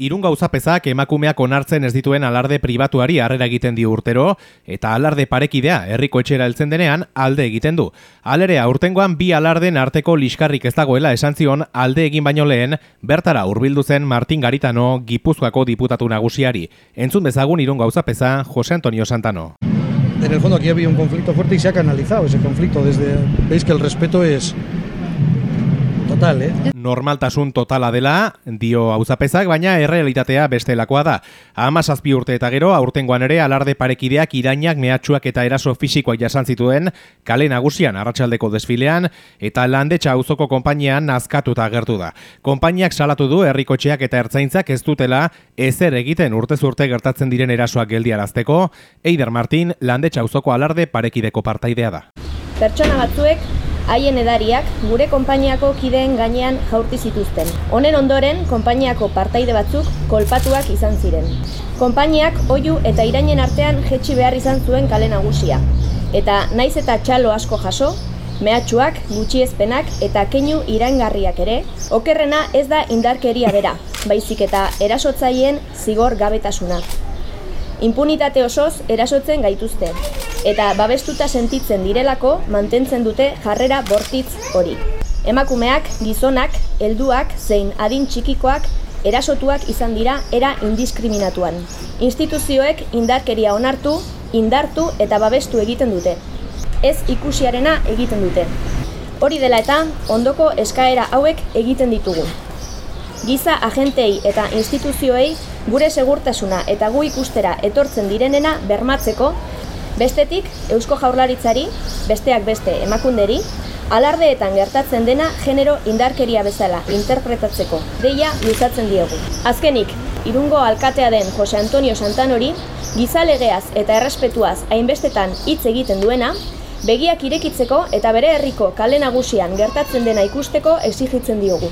Irun gauzapezak emakumeak onartzen ez dituen alarde pribatuari harrera egiten di urtero, eta alarde parekidea herriko etxera heltzen denean alde egiten du. Alere aurtengoan bi alarden arteko liskarrik ez dagoela esan zion alde egin baino lehen, bertara hurbildu zen Martin Garitano Gipuzkoako diputatu nagusiari. Entzun bezagun irun gauzapeza Jose Antonio Santano. En el fondo aquí había un conflicto fuerte y se ha canalizado ese conflicto desde... Veis que el respeto es total, eh? Normaltasun totala dela, dio auzapezak, baina errealitatea bestelakoa da. Ama zazpi urte eta gero, aurtengoan ere, alarde parekideak irainak, mehatxuak eta eraso fisikoak jasan zituen, kale nagusian, arratsaldeko desfilean, eta landetxa auzoko konpainian nazkatuta agertu da. Konpainiak salatu du, herrikotxeak eta ertzaintzak ez dutela, ezer egiten urtez urte gertatzen diren erasoak geldiarazteko, Eider Martin, landetxa auzoko alarde parekideko partaidea da. Pertsona batzuek haien edariak gure konpainiako kideen gainean jaurti zituzten. Honen ondoren, konpainiako partaide batzuk kolpatuak izan ziren. Konpainiak oiu eta irainen artean jetxi behar izan zuen kale nagusia. Eta naiz eta txalo asko jaso, mehatxuak, gutxiezpenak eta keinu iraingarriak ere, okerrena ez da indarkeria bera, baizik eta erasotzaien zigor gabetasuna. Impunitate osoz erasotzen gaituzte, eta babestuta sentitzen direlako mantentzen dute jarrera bortitz hori. Emakumeak, gizonak, helduak zein adin txikikoak erasotuak izan dira era indiskriminatuan. Instituzioek indarkeria onartu, indartu eta babestu egiten dute. Ez ikusiarena egiten dute. Hori dela eta ondoko eskaera hauek egiten ditugu. Giza agentei eta instituzioei gure segurtasuna eta gu ikustera etortzen direnena bermatzeko Bestetik, Eusko Jaurlaritzari, besteak beste emakunderi, alardeetan gertatzen dena genero indarkeria bezala interpretatzeko deia luzatzen diegu. Azkenik, irungo alkatea den Jose Antonio Santanori, gizalegeaz eta errespetuaz hainbestetan hitz egiten duena, begiak irekitzeko eta bere herriko kale nagusian gertatzen dena ikusteko exigitzen diogu.